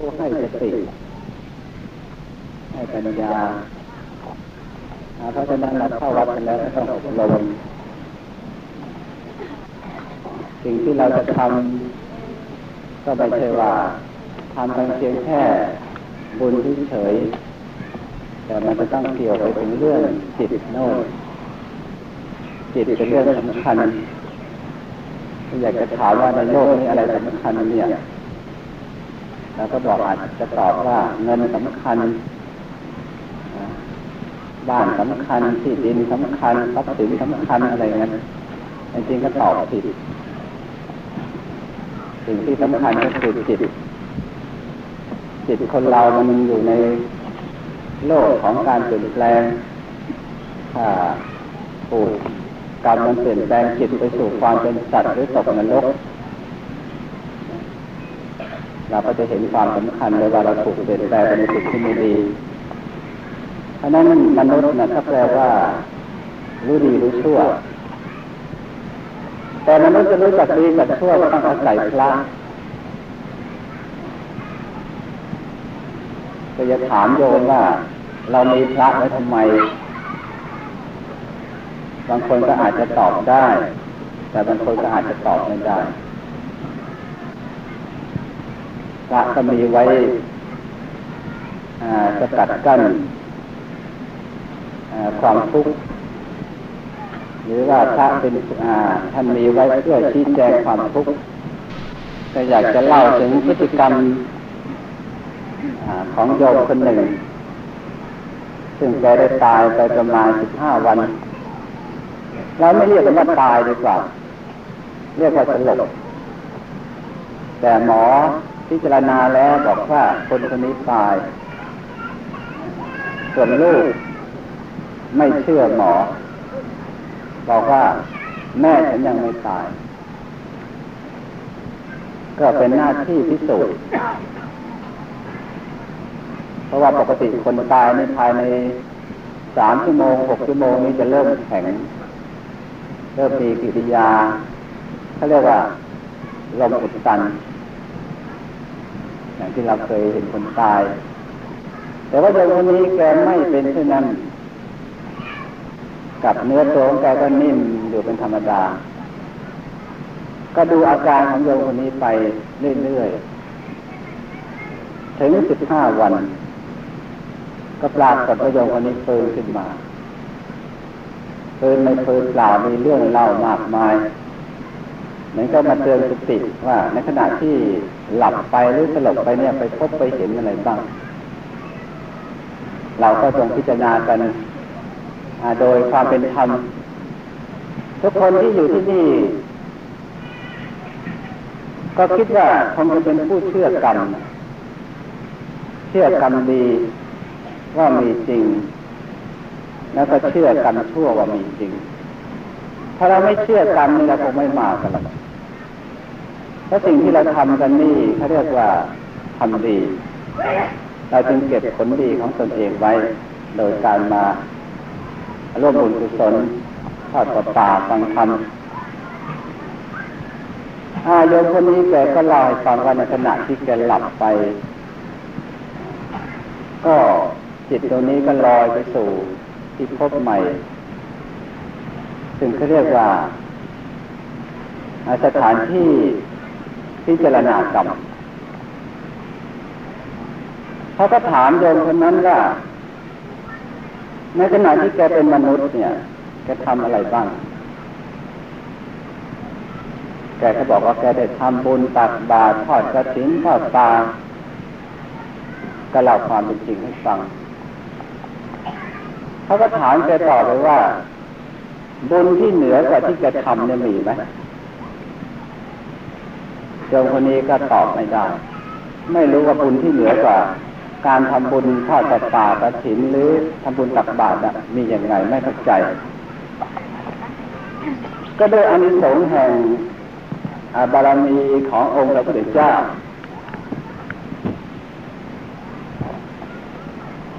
ผู้ให้สติให้ปัญญาเพราะฉะนั้นเราเข้าวัดกันแล้วต้องอบรมสิ่งที่เราจะทำก็ไม่ใช่ว่าทำเพียงแค่บุญเฉยแต่มันจะต้องเกี่ยวไปถึงเรื่องจิตโน่นจิตเป็นเรื่องสำคัญอยากจะถามว่าในโลกนี้อะไรสำคัญเนี่ย เราก็บอกอาจจะตอบว่าเงินสำคัญ บ้านสำคัญที่ดินสำคัญทรัพย์สินสำคัญอะไรเงี้ยจริงก็ตอบผิดสิ่งที่สำคัญก็คือจิตจิตคนเรามันอยู่ในโลกของการเปลี่ยนแปลงถ้าปูกรรมันเปลี่ยนแปลงจิตไปสู่ความเป็นสัตว์หรือตกนรก เราก็จะเห็นความสำคัญเลยว่าเราถูกเปลี่ยนแปลงไปในสิ่งที่ไม่ดีเพราะนั้นมนุษย์นะถ้าแปลว่ารู้ดีรู้ชั่ว แต่มนุษย์จะรู้จักดีจักชั่วก็ต้องอาศัยพระก็จะถามโยมว่า เรามีพระไว้ทำไม บางคนก็อาจจะตอบได้ แต่บางคนก็อาจจะตอบไม่ได้ พระก็มีไว้จะกัดกั้นความทุกข์หรือว่าพระเป็นท่านมีไว้เพื่อชี้แจงความทุกข์ก็อยากจะเล่าถึงพฤติกรรมของโยมคนหนึ่ง ซึ่งแกได้ตายไปประมาณสิบห้าวันเราไม่เรียกว่าตายดีกว่า เรียกว่าสลบแต่หมอ พิจารณาแล้วบอกว่าคนคนนี้ตาย ส่วนลูกไม่เชื่อหมอ บอกว่าแม่ฉันยังไม่ตาย ก็เป็นหน้าที่พิสูจน์เพราะว่าปกติคนตายในภายในสามชั่วโมงหกชั่วโมงนี้จะเริ่มแข็ง เริ่มมีกิริยาเขาเรียกว่าลมอุดตันอย่าง ที่เราเคยเห็นคนตาย แต่ว่าโยมคนนี้แกไม่เป็นเช่นนั้น กับเนื้อตัวของแกก็นิ่มอยู่เป็นธรรมดา ก็ดูอาการของโยมคนนี้ไปเรื่อยๆ ถึงสิบห้าวัน ก็ปรากฏว่าโยมคนนี้เฟื้นขึ้นมาเฟื้นไม่ฟื้นเปล่ามีเรื่องเล่ามากมาย มือนก็มาเตือนสติว่า ในขณะที่หลับไปหรือสลบไปเนี่ยไปพบไปเห็นอะไรบ้าง เราก็จงพิจารณากันโดยความเป็นธรรมทุกคนที่อยู่ที่นี่ ก็คิดว่าคงจะเป็นผู้เชื่อกรรมเชื่อกรรมดีว่ามีจริง แล้วก็เชื่อกรรมชั่วว่ามีจริง ถ้าเราไม่เชื่อกรรมนี่เราคงไม่มากันหรอกเพราะสิ่งที่เราทำกันนี่เขาเรียกว่าทำดี เราจึงเก็บผลดีของตนเองไว้ โดยการมาร่วมบุญกุศลทอดประป่าฟังธรรมอาโยมคนนี้แกก็เล่าให้ฟังว่าในขณะที่แกหลับไป ก็จิตตัวนี้ก็ลอยไปสู่ที่พบใหม่ ซึ่งเขาเรียกว่าสถานที่พิจารณากรรมเขาก็ถามโยมคนนั้นว่าในขณะที่แกเป็นมนุษย์ เนี่ยแกทำอะไรบ้าง แกก็บอกว่าแกได้ทำบุญตักบาตรทอดกระถิ่นทอดตาก็เล่าความเป็นจริงให้ฟังเขาก็ถามแกต่อเลยว่า บุญที่เหนือกว่าที่แกทำเนี่ยมีไหมโยมคนนี้ก็ตอบไม่ได้ ไม่รู้ว่าบุญที่เหนือกว่า การทำบุญทอดตัดป่ากระถินหรือทำบุญตักบาตรมีอย่างไรไม่เข้าใจ ก็ด้วยอานิสงส์แห่งบารมีขององค์พระพุทธเจ้า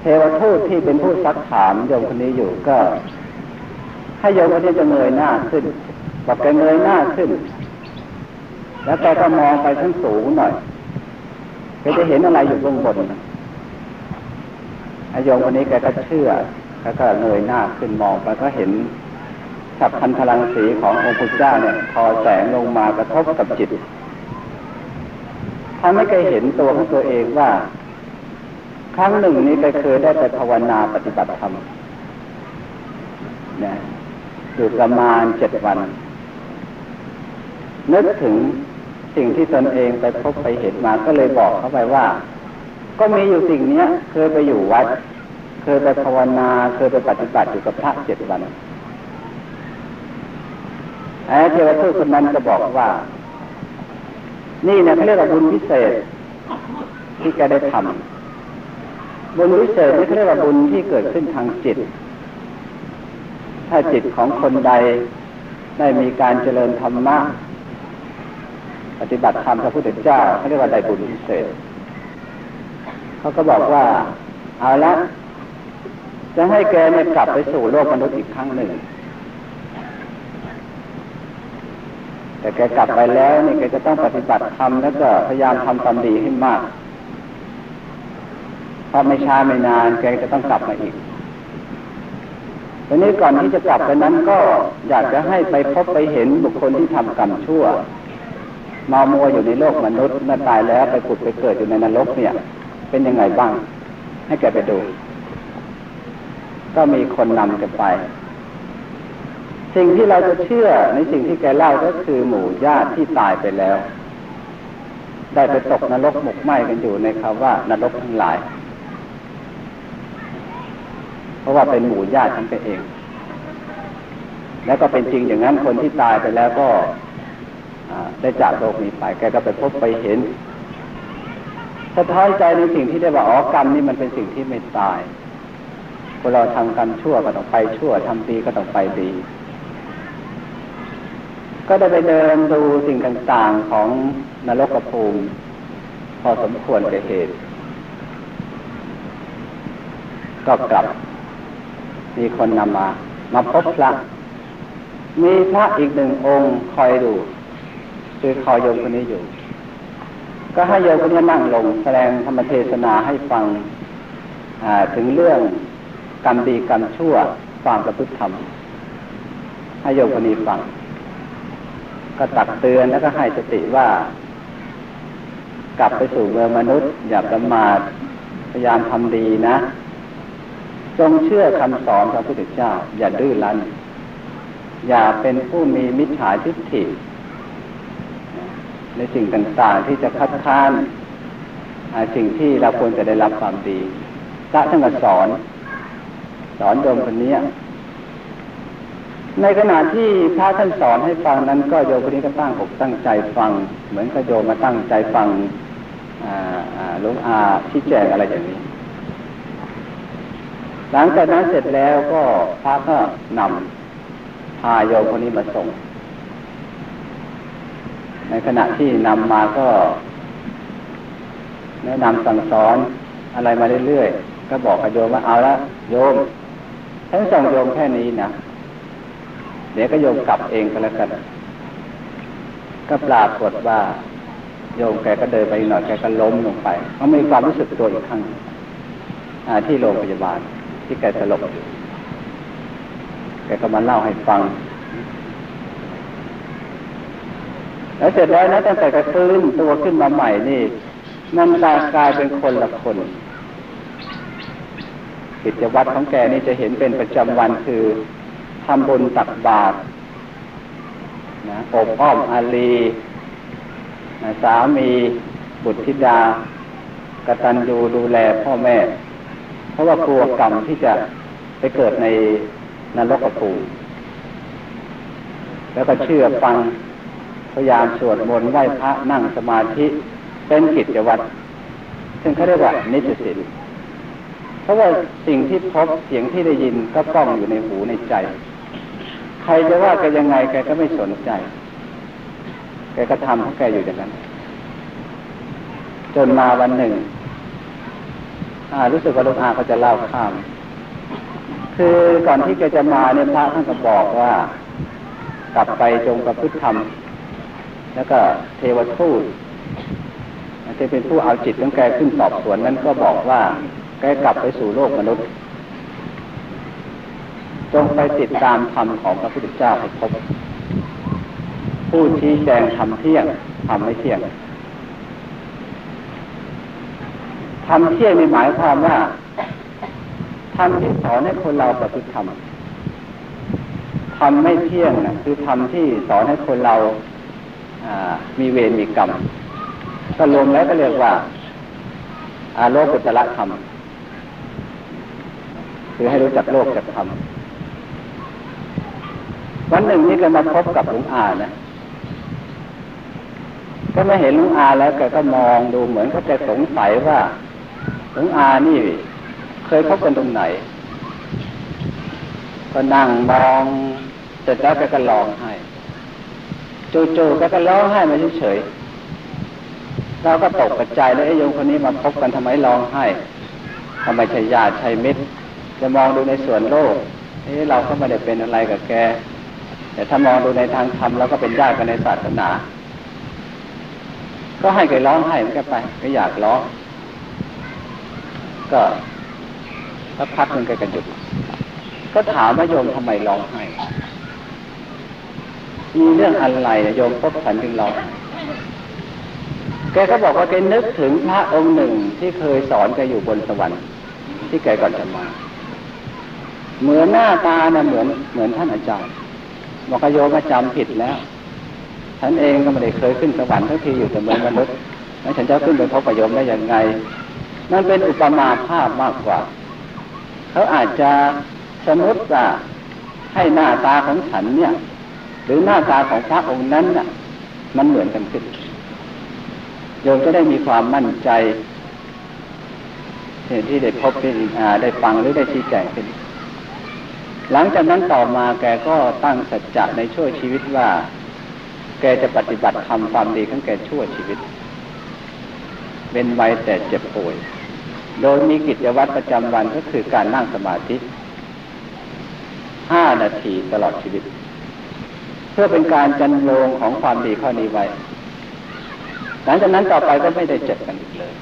เทวทูตที่เป็นผู้ซักถามโยมคนนี้อยู่ก็ ให้โยมคนนี้จะเงยหน้าขึ้นบอกแกเงยหน้าขึ้น แล้วแกก็มองไปทั้งสูงหน่อยแกจะเห็นอะไรอยู่เบื้องบนอายงคนนี้แกก็เชื่อ แล้วก็เงยหน้าขึ้นมองไปก็เห็นฉับพันพลังสีขององค์พุทธเจ้าเนี่ยพอแสงลงมากระทบกับจิตทำให้แกเห็นตัวของตัวเองว่า ครั้งหนึ่งนี้แกเคยได้ไปภาวนาปฏิบัติธรรมเนี่ย อยู่ประมาณเจ็ดวัน นึกถึงสิ่งที่ตนเองไปพบไปเห็นมาก็เลยบอกเขาไปว่า ก็มีอยู่สิ่งเนี้ย เคยไปอยู่วัด เคยไปภาวนา เคยไปปฏิบัติอยู่กับพระเจ็ดวันไอ้เทวทูตคนนั้นก็บอกว่า นี่เนี่ยเขาเรียกว่าบุญพิเศษ ที่แกได้ทำบุญพิเศษนี่เขาเรียกว่าบุญที่เกิดขึ้นทางจิต ถ้าจิตของคนใดได้มีการเจริญธรรมะปฏิบัติธรรมพระพุทธเจ้าเขาเรียกว่าได้บุญพิเศษเขาก็บอกว่า เอาละจะให้แกเนี่ยกลับไปสู่โลกมนุษย์อีกครั้งหนึ่ง แต่แกกลับไปแล้วนี่แกจะต้องปฏิบัติธรรมแล้วก็พยายามทำความดีให้มากเพราะไม่ช้าไม่นานแกจะต้องกลับมาอีก ทีนี้ก่อนที่จะกลับไปนั้นก็อยากจะให้ไปพบไปเห็นบุคคลที่ทำกรรมชั่วมามัวอยู่ในโลกมนุษย์เมื่อตายแล้วไปผุดไปเกิดอยู่ในนรกเนี่ย เป็นยังไงบ้าง ให้แกไปดู ก็มีคนนำกันไป สิ่งที่เราจะเชื่อในสิ่งที่แกเล่าก็คือหมู่ญาติที่ตายไปแล้ว ได้ไปตกนรกหมกไหมกันอยู่ในคำว่านรกทั้งหลาย เพราะว่าเป็นหมู่ญาติทั้งไปเอง แล้วก็เป็นจริงอย่างนั้นคนที่ตายไปแล้วก็ได้จากโลกนี้ไปแกก็ไปพบไปเห็นสะท้อนใจในสิ่งที่ได้ว่าอ๋อกรรมนี่มันเป็นสิ่งที่ไม่ตายพอเราทำกรรมชั่วก็ต้องไปชั่วทำดีก็ต้องไปดี ก็ได้ไปเดินดูสิ่งต่างๆของนรกภูมิพอสมควรแก่เหตุ ก็กลับ มีคนนำมา มาพบพระมีพระอีกหนึ่งองค์คอยดูคือคอยโยมคนนี้อยู่ ก็ให้โยมคนนี้นั่งลง แสดงธรรมเทศนาให้ฟังถึงเรื่องกรรมดีกรรมชั่วความประพฤติธรรมให้โยมคนนี้ฟัง ก็ตักเตือนแล้วก็ให้สติว่า กลับไปสู่เมืองมนุษย์ อย่าประมาทพยายามทำดีนะ จงเชื่อคำสอนพระพุทธเจ้า อย่าดื้อรั้น อย่าเป็นผู้มีมิจฉาทิฏฐิ ในสิ่งต่างๆที่จะคัดค้านสิ่งที่เราควรจะได้รับความดีพระท่านก็สอน สอนโยมคนนี้ในขณะที่พระท่านสอนให้ฟังนั้นก็โยมคนนี้ก็ตั้งอกตั้งใจฟัง เหมือนกับโยมมาตั้งใจฟังหลวงอาชี้แจงอะไรอย่างนี้ หลังจากนั้นเสร็จแล้วก็พระก็นำพาโยมคนนี้มาส่ง ในขณะที่นำมาก็ แนะนำสั่งสอนอะไรมาเรื่อยๆ ก็บอกกับโยมว่าเอาละโยมฉันส่งโยมแค่นี้นะ เดี๋ยวก็โยมกลับเองก็แล้วกัน ก็ปรากฏว่า โยมแกก็เดินไปหน่อยแกก็ล้มลงไปเขามีความรู้สึกตัวอีกครั้งที่โรงพยาบาล ที่แกสลบแกก็มาเล่าให้ฟัง แล้วเสร็จแล้วนะตั้งแต่กระตื้นตัวขึ้นมาใหม่นี่มันกลายเป็นคนละคนกิจวัตรของแกนี่จะเห็นเป็นประจำวันคือทำบุญตักบาตรนะอบอ้อมอารีสามี บุตรธิดากตัญญูดูแลพ่อแม่ ราะว่ากลัวกรรมที่จะไปเกิดในนรกภูมิแล้วก็เชื่อฟังพยายามสวดมนต์ไหว้พระนั่งสมาธิเป็นกิจวัตรซึ่งเขาเรียกว่านิจสินเพราะว่าสิ่งที่พบเสียงที่ได้ยินก็ก้องอยู่ในหูในใจ ใครจะว่าแกยังไงแกก็ไม่สนใจ แกก็ทำของแกอยู่อย่างนั้น จนมาวันหนึ่ง รู้สึกว่าลูกอาเขาจะเล่าข้าม คือก่อนที่แกจะมาเนี่ยพระท่านก็บอกว่า กลับไปจงประพฤติธรรม แล้วก็เทวทูตเทที่เป็นผู้เอาจิตของแกขึ้นสอบสวนนั้นก็บอกว่า แกกลับไปสู่โลกมนุษย์ จงไปติดตามธรรมของพระพุทธเจ้าให้พบ ผู้ชี้แจงทำเที่ยงทำไม่เที่ยง ทำเที่ยงในหมายความว่าทำที่สอนให้คนเราปฏิบัติธรรมทำไม่เที่ยงนะคือทำที่สอนให้คนเรามีเวรมีกรรมก็รวมแล้วก็เรียกว่าอาโลกุตละธรรมคือให้รู้จักโลกจักธรรมวันหนึ่งนี่ก็มาพบกับหลวงอานะก็ไม่เห็นหลวงอาแล้วแกก็มองดูเหมือนเขาจะสงสัยว่า หลวงอานี่ เคยพบกันตรงไหน ก็นั่งมองเสร็จแล้วแกก็ร้องไห้จู่ๆแกก็ร้องไห้มาเฉยๆเราก็ตกกระจายแล้วไอ้โยมคนนี้มาพบกันทำไมร้องไห้ทำไมใชญาติชัยมิตรจะมองดูในส่วนโลกเอ้เราก็ไม่ได้เป็นอะไรกับแก แต่ถ้ามองดูในทางธรรมเราก็เป็นญาติกันในศาสนา ก็ให้แกร้องไห้มันก็ไปก็อยากร้อง ก็สักพักหนึ่งแกก็หยุด ก็ถามว่าโยมทำไมร้องไห้ มีเรื่องอะไรโยมพบฉันจึงร้องแกก็บอกว่าแกนึกถึงพระองค์หนึ่งที่เคยสอนแกอยู่บนสวรรค์ที่แกก่อนจะมา เหมือนหน้าตานะเหมือนเหมือนท่านอาจารย์บอกโยมมาจำผิดแล้วฉันเองก็ไม่ได้เคยขึ้นสวรรค์ทั้งทีอยู่แต่เมืองมนุษย์แล้วฉันจะขึ้นไปพบประโยมได้ยังไง นั่นเป็นอุปมาภาพมากกว่า เขาอาจจะสมมติว่าให้หน้าตาของฉันเนี่ย หรือหน้าตาของพระองค์นั้นน่ะ มันเหมือนกันขึ้นโยมจะได้มีความมั่นใจที่ได้พบได้ฟังหรือได้ชี้แจงขึ้นหลังจากนั้นต่อมาแกก็ตั้งสัจจะในช่วชีวิตว่า แกจะปฏิบัติทำความดีของแกชั่วชีวิต เป็นไว้แต่เจ็บป่วย โดยมีกิจวัตรประจำวันก็คือการนั่งสมาธิห้านาทีตลอดชีวิต เพื่อเป็นการจันโยงของความดีข้อนี้ไว้หลังจากนั้นต่อไปก็ไม่ได้เจ็บกันอีกเลย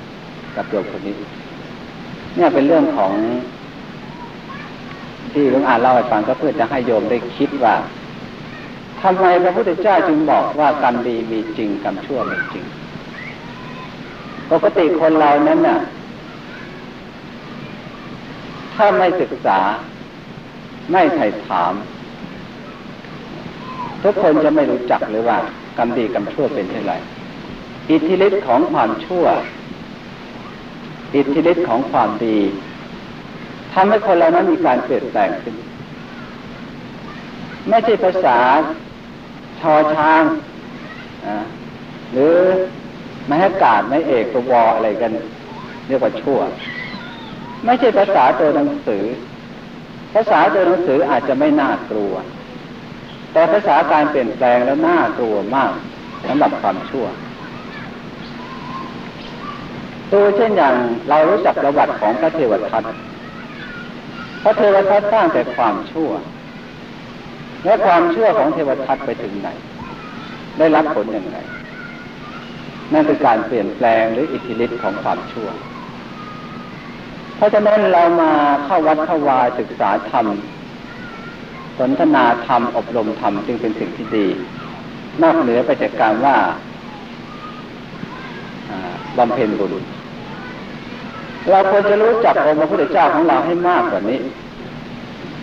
กับโยมคนนี้ เนี่ยเป็นเรื่องของ ที่หลวงอาเล่าให้ฟังก็เพื่อจะให้โยมได้คิดว่าทำไมพระพุทธเจ้าจึงบอกว่ากรรมดีมีจริงกรรมชั่วมีจริง ปกติคนเรานั้นน่ะ ถ้าไม่ศึกษา ไม่ไถ่ถาม ทุกคนจะไม่รู้จักเลยว่ากรรมดีกรรมชั่วเป็นเช่นไรอิทธิฤทธิ์ของความชั่ว อิทธิฤทธิ์ของความดีทำให้คนเรานั้นมีการเปลี่ยนแปลงขึ้นไม่ใช่ภาษาชอช้างหรือมห้กาดไม่เอกตัววออะไรกัน เรียกว่าชั่ว ไม่ใช่ภาษาตัวหนังสือ ภาษาตัวหนังสืออาจจะไม่น่ากลัว แต่ภาษาการเปลี่ยนแปลงแล้วน่ากลัวมากสำหรับความชั่วตัวเช่นอย่างเรารู้จักประวัติของพระเทวทัตพระเทวทัตสร้างแต่ความชั่ว และความชั่วของเทวทัตไปถึงไหน ได้รับผลอย่างไร นั่นคือการเปลี่ยนแปลงหรืออิทธิฤทธิ์ของความชั่ว เพราะฉะนั้นเรามาเข้าวัดเข้าวาศึกษาธรรม สนทนาธรรมอบรมธรรมจึงเป็นสิ่งที่ดี นอกเหนือไปจากการว่าบำเพ็ญบุญเราควรจะรู้จักองค์พระพุทธเจ้าของเราให้มากกว่านี้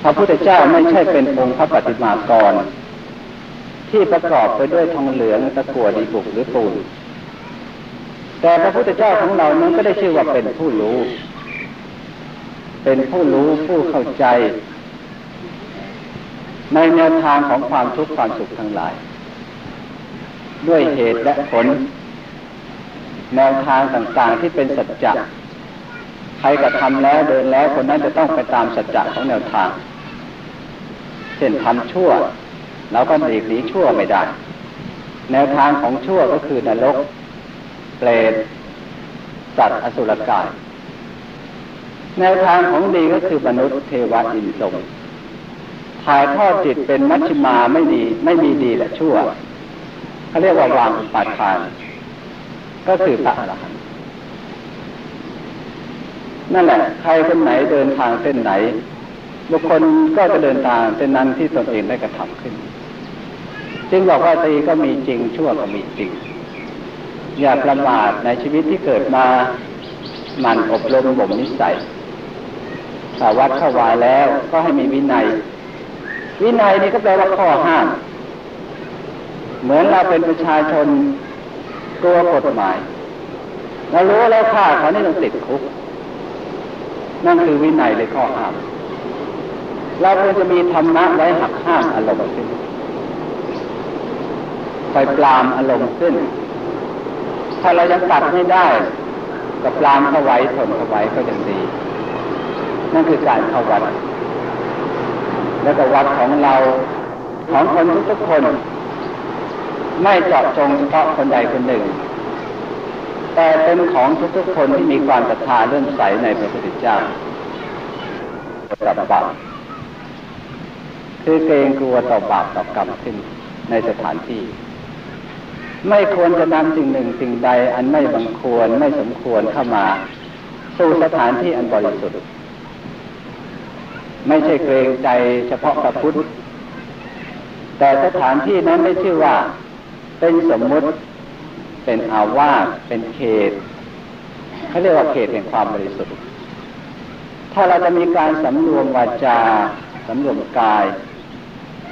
พระพุทธเจ้าไม่ใช่เป็นองค์พระปฏิมากร ที่ประกอบไปด้วยทองเหลืองตะกั่วดีบุกหรือปูนแต่พระพุทธเจ้าของเรานั้นก็ได้ชื่อว่าเป็นผู้รู้ เป็นผู้รู้ผู้เข้าใจ ในแนวทางของความทุกข์ความสุขทั้งหลาย ด้วยเหตุและผล แนวทางต่างๆที่เป็นสัจจะใครกระทำแล้วเดินแล้วคนนั้นจะต้องไปตามสัจจะของแนวทางเช่นทำชั่วเราก็หลีกหนีชั่วไม่ได้ แนวทางของชั่วก็คือนรก เปรตสัตว์อสุรกาย แนวทางของดีก็คือมนุษย์เทวอินทรงถ่ายทอดจิตเป็นมัชฌิมาไม่ดี ไม่มีดีและชั่วเขาเรียกว่าวางอุปาทาน ก็คือพระอรหันต์นั่นแหละ ใครคนไหนเดินทางเส้นไหน บุคคลก็จะเดินทางเส้นนั้นที่ตนเองได้กระทำขึ้น จึงบอกว่าตีก็มีจริงชั่วก็มีจริง อย่าประมาทในชีวิตที่เกิดมาหมั่นอบรมบ่มนิสัย ถ้าวัดเข้าวาแล้ว ก็ให้มีวินัย วินัยนี่ก็แปลว่าข้อห้าม เหมือนเราเป็นประชาชนตัวกฎหมายเรารู้แล้วฆ่าเขานี่ต้องติดคุก นั่นคือวินัยเลยข้อห้าม เราควรจะมีธรรมะไว้หักห้ามอารมณ์ขึ้นไปปรามอารมณ์ขึ้น ถ้าเรายังตัดไม่ได้ ก็ปรามเข้าไว้ทนเข้าไว้ก็ยังดี นั่นคือการเข้าวัด แล้วก็วัดของเราของคนทุกๆคน ไม่เจาะจงเฉพาะคนใดคนหนึ่ง แต่เป็นของทุกๆคนที่มีความศรัทธาเลื่อมใสในพระพุทธเจ้ากับบาปคือเกรงกลัวต่อบาปต่อกรรมขึ้นในสถานที่ ไม่ควรจะนำสิ่งหนึ่งสิ่งใดอันไม่บังควรไม่สมควรเข้ามา สู่สถานที่อันบริสุทธิ์ ไม่ใช่เกรงใจเฉพาะพระพุทธ แต่สถานที่นั้นได้ชื่อว่า เป็นสมมุติ เป็นอาวาสเป็นเขตเขาเรียกว่าเขตแห่งความบริสุทธิ์ ถ้าเราจะมีการสำรวมวาจาสำรวมกาย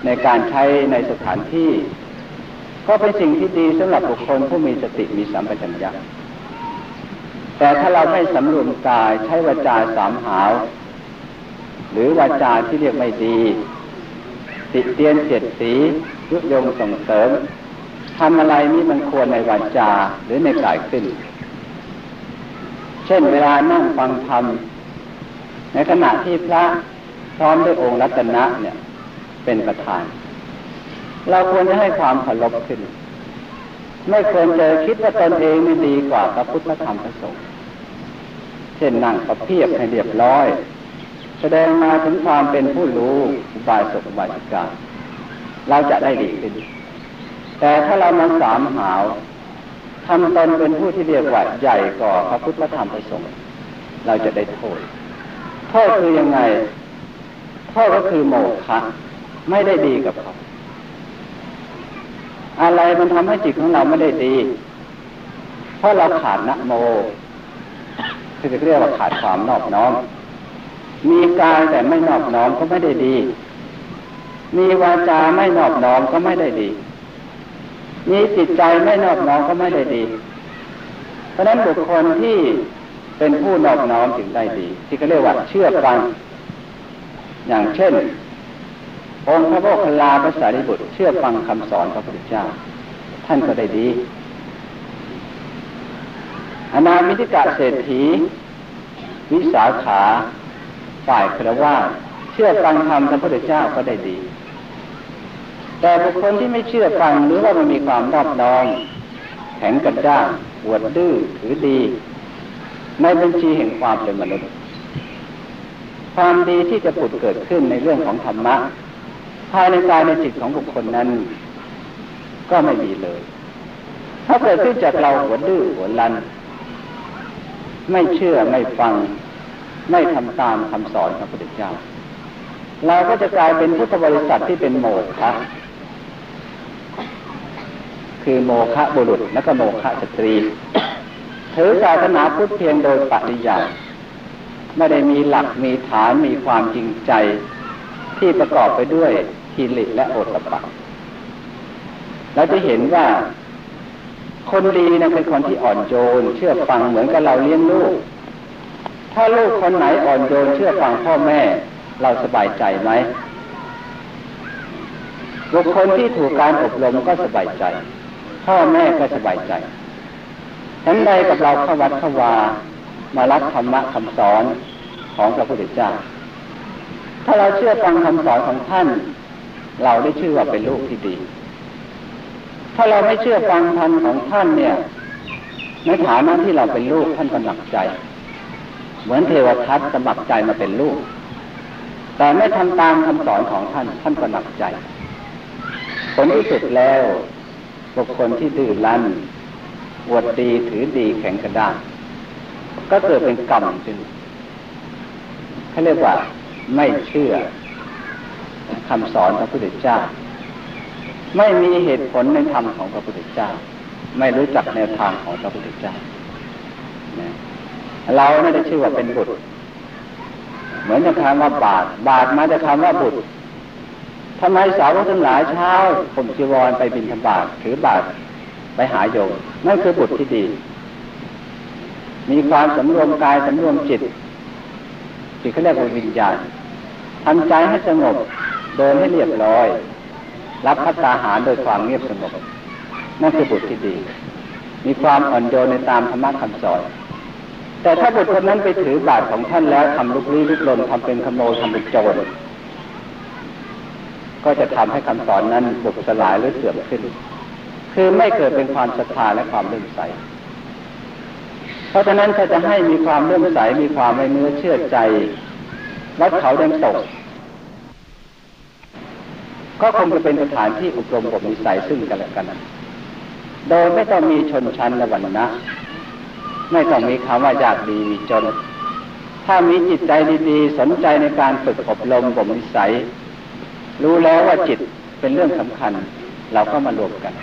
ในการใช้ในสถานที่ ก็เป็นสิ่งที่ดีสำหรับบุคคลผู้มีสติมีสัมปชัญญะแต่ถ้าเราไม่สำรวมกายใช้วาจาสามหาว หรือวาจาที่เรียกไม่ดี ติเตียนเสียดสียุยงส่งเสริมทำอะไรนี่มันควรในวาจาหรือในกายขึ้น เช่นเวลานั่งฟังธรรม ในขณะที่พระพร้อมด้วยองค์รัตนะเนี่ยเป็นประธาน เราควรจะให้ความเคารพขึ้น ไม่ควรจะคิดว่าตนเองไม่ดีกว่าพระพุทธธรรมพระสงฆ์เช่นนั่งประเพียบให้เรียบร้อย แสดงมาถึงความเป็นผู้รู้อุบายสกอุบายสิกาเราจะได้ดีขึ้นแต่ถ้าเรามาสามหาวทำตนเป็นผู้ที่เรียกว่าใหญ่กว่าพระพุทธธรรมพระสงฆ์เราจะได้โทษโทษคือยังไงโทษก็คือโมฆะไม่ได้ดีกับเขาอะไรมันทำให้จิตของเราไม่ได้ดี เพราะเราขาดนะโมคือจะเรียกว่าขาดความนอบน้อม มีกายแต่ไม่นอบน้อมก็ไม่ได้ดี มีวาจาไม่นอบน้อมก็ไม่ได้ดี มีจิตใจไม่นอบน้อมก็ไม่ได้ดี เพราะนั้นบุคคลที่เป็นผู้นอบน้อมจึงได้ดี ที่เขาเรียกว่าเชื่อฟัง อย่างเช่น องค์พระโมคคัลลาภาษาริบุตร เชื่อฟังคำสอนพระพุทธเจ้า ท่านก็ได้ดี อนามิติกะเศรษฐีวิสาขา ฝ่ายครว่าเชื่อฟังธรรมพระพุทธเจ้าก็ได้ดี แต่บุคคลที่ไม่เชื่อฟังหรือว่ามันมีความรอบน้อมแข็งกระด้างปวดดื้อถือดี ในบัญชีแห่งความเป็นมนุษย์ ความดีที่จะผุดเกิดขึ้นในเรื่องของธรรมะภายในกายในจิตของบุคคลนั้น ก็ไม่มีเลย ถ้าเกิดขึ้นจากเราหัวดื้อหัวลัน ไม่เชื่อไม่ฟัง ไม่ทำตามคำสอนพระพุทธเจ้า เราก็จะกลายเป็นพุทธบริษัทที่เป็นโมฆะคือโมฆะบุรุษและก็โมฆะสตรีถือศาสนาพุทธเพียงโดยปริยายไม่ได้มีหลักมีฐานมีความจริงใจที่ประกอบไปด้วยทีลิและโอตตะปะเราจะเห็นว่าคนดีนะเป็นคนที่อ่อนโยนเชื่อฟังเหมือนกับเราเลี้ยงลูก ถ้าลูกคนไหนอ่อนโยนเชื่อฟังพ่อแม่ เราสบายใจไหมบุคคลที่ถูกการอบรมก็สบายใจ พ่อแม่ก็สบายใจฉันใดกับเราเข้าวัดเข้าวามารับธรรมะคำสอนของพระพุทธเจ้า ถ้าเราเชื่อฟังคำสอนของท่าน เราได้ชื่อว่าเป็นลูกที่ดี ถ้าเราไม่เชื่อฟังธรรมของท่านเนี่ย ในฐานะที่เราเป็นลูกท่านก็หนักใจ เหมือนเทวทัตสมัครใจมาเป็นลูก แต่ไม่ทำตามคำสอนของท่าน ท่านก็หนักใจ ผลที่สุดแล้วบุคคลที่ดื้อรั้นอวดดีถือดีแข็งกระด้างก็เกิดเป็นกรรมขึ้นเขาเรียกว่าไม่เชื่อคำสอนพระพุทธเจ้า ไม่มีเหตุผลในธรรมของพระพุทธเจ้า ไม่รู้จักแนวทางของพระพุทธเจ้านะ เราไม่ได้ชื่อว่าเป็นบุตร เหมือนจะคำว่าบาท บาทมาจะคำว่าบุตรทำไมสาวกทั้งหลายเช้าผมจีวรไปบินธบาตถือบาทไปหาโยมนั่นคือบุตรที่ดี มีความสำรวมกายสำรวมจิตจิตเขาเรียกว่าวิญญาณทำใจให้สงบเดินให้เรียบร้อย รับพัตตาหารโดยความเงียบสงบนั่นคือบุตรที่ดี มีความอ่อนโยนในตามธรรมะคำสอน แต่ถ้าบุตรคนนั้นไปถือบาทของท่านแล้วทำลุกลี้ลุกลนทำเป็นขโมยทำเป็นโจรก็จะทำให้คำสอนนั้นบุบสลายหรือเสื่อมขึ้น คือไม่เกิดเป็นความศรัทธาและความเลื่อมใส เพราะฉะนั้นถ้าจะให้มีความเลื่อมใสมีความไว้เนื้อเชื่อใจวัดเขาดังตก ก็คงจะเป็นสถานที่อบรมบ่มนิสัยซึ่งกันและกัน โดยไม่ต้องมีชนชั้นและวรรณะ ไม่ต้องมีคำว่ายากดีมีจน ถ้ามีจิตใจดีๆ สนใจในการฝึกอบรมบ่มนิสัย รู้แล้วว่าจิตเป็นเรื่องสำคัญ เราก็มารวมกัน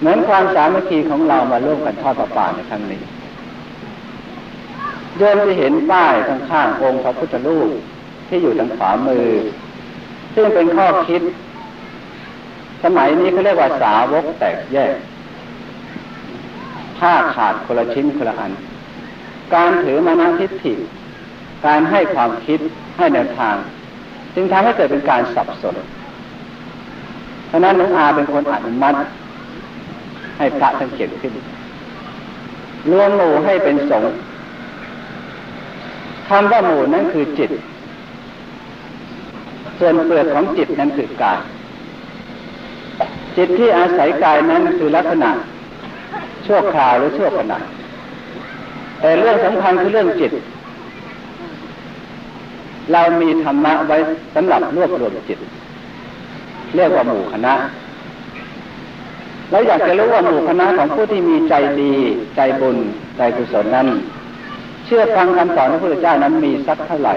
เหมือนความสามัคคีของเรามาร่วมกันทอดประปาในครั้งนี้โยมจะเห็นป้ายข้างๆองค์พระพุทธรูปที่อยู่ทางขวามือ ซึ่งเป็นข้อคิด สมัยนี้เขาเรียกว่าสาวกแตกแยก ผ้าขาดคนละชิ้นคนละอัน การถือมานาทิฏฐิ การให้ความคิดให้แนวทาง จึงทำให้เกิดเป็นการสับสน เพราะนั้นหลวงอาเป็นคนอนุมัติให้พระท่านเขียนขึ้นรวมหมู่ให้เป็นสงฆ์คำว่าหมู่นั้นคือจิต ส่วนเปลือกของจิตนั้นคือกาย จิตที่อาศัยกายนั้นคือลักษณะ ชั่วคราวหรือชั่วขณะแต่เรื่องสำคัญคือเรื่องจิต เรามีธรรมะไว้สำหรับรวบรวมจิต เรียกว่าหมู่คณะเราอยากจะรู้ว่าหมู่คณะของผู้ที่มีใจดีใจบุญใจกุศลนั้น เชื่อฟังคำสอนของพระพุทธเจ้านั้นมีสักเท่าไหร่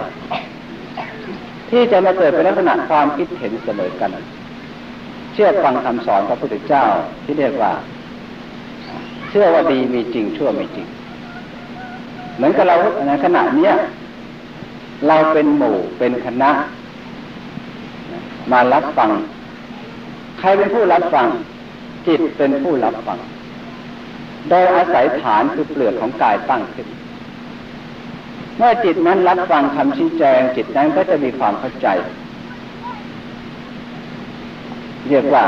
ที่จะมาเกิดเป็นลักษณะความคิดเห็นเสมอกัน เชื่อฟังคำสอนพระพุทธเจ้าที่เรียกว่า เชื่อว่าดีมีจริงชั่วไม่จริง เหมือนกับเราในขณะเนี้ยเราเป็นหมู่เป็นคณะ มารับฟัง ใครเป็นผู้รับฟัง จิตเป็นผู้รับฟัง โดยอาศัยฐานคือเปลือกของกายตั้งขึ้น เมื่อจิตนั้นรับฟังคำชี้แจง จิตนั้นก็จะมีความเข้าใจ เรียกว่า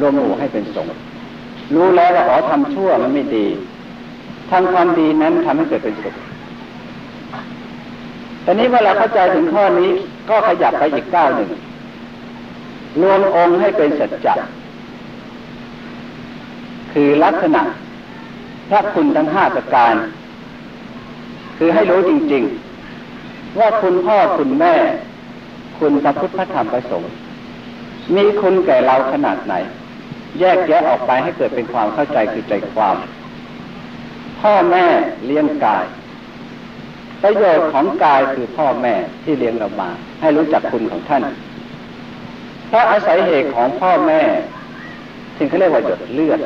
รวมหมู่ให้เป็นสงฆ์ รู้แล้วว่าอ๋อทำชั่วมันไม่ดีทำความดีนั้นทำให้เกิดเป็นสุขตอนนี้เมื่อเราเข้าใจถึงข้อนี้ก็ขยับไปอีกก้าวหนึ่ง รวมองค์ให้เป็นสัจจะคือลักษณะพระคุณทั้งห้าประการ คือให้รู้จริง ๆ ว่าคุณพ่อคุณแม่ คุณพระพุทธธรรมประสงค์ มีคุณแก่เราขนาดไหน แยกแยะออกไปให้เกิดเป็นความเข้าใจคือใจความ พ่อแม่เลี้ยงกาย ประโยชน์ของกายคือพ่อแม่ที่เลี้ยงเรามา ให้รู้จักคุณของท่าน เพราะอาศัยเหตุของพ่อแม่ซึ่งเขาเรียกว่าหยดเลือด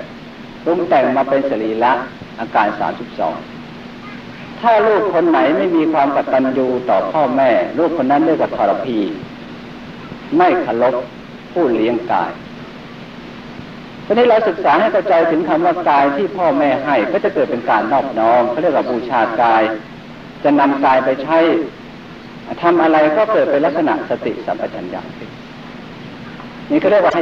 ปรุงแต่งมาเป็นสรีระอาการสามสิบสองถ้าลูกคนไหนไม่มีความกตัญญูต่อพ่อแม่ ลูกคนนั้นเรียกว่าทรพี ไม่เคารพผู้เลี้ยงกาย ทีนี้เราศึกษาให้เข้าใจถึงคำว่ากายที่พ่อแม่ให้ก็จะเกิดเป็นการนอบน้อมเขาเรียกว่าบูชากาย จะนำกายไปใช้ทำอะไรก็เกิดเป็นลักษณะสติสัมปชัญญะนี่เขาเรียกว่า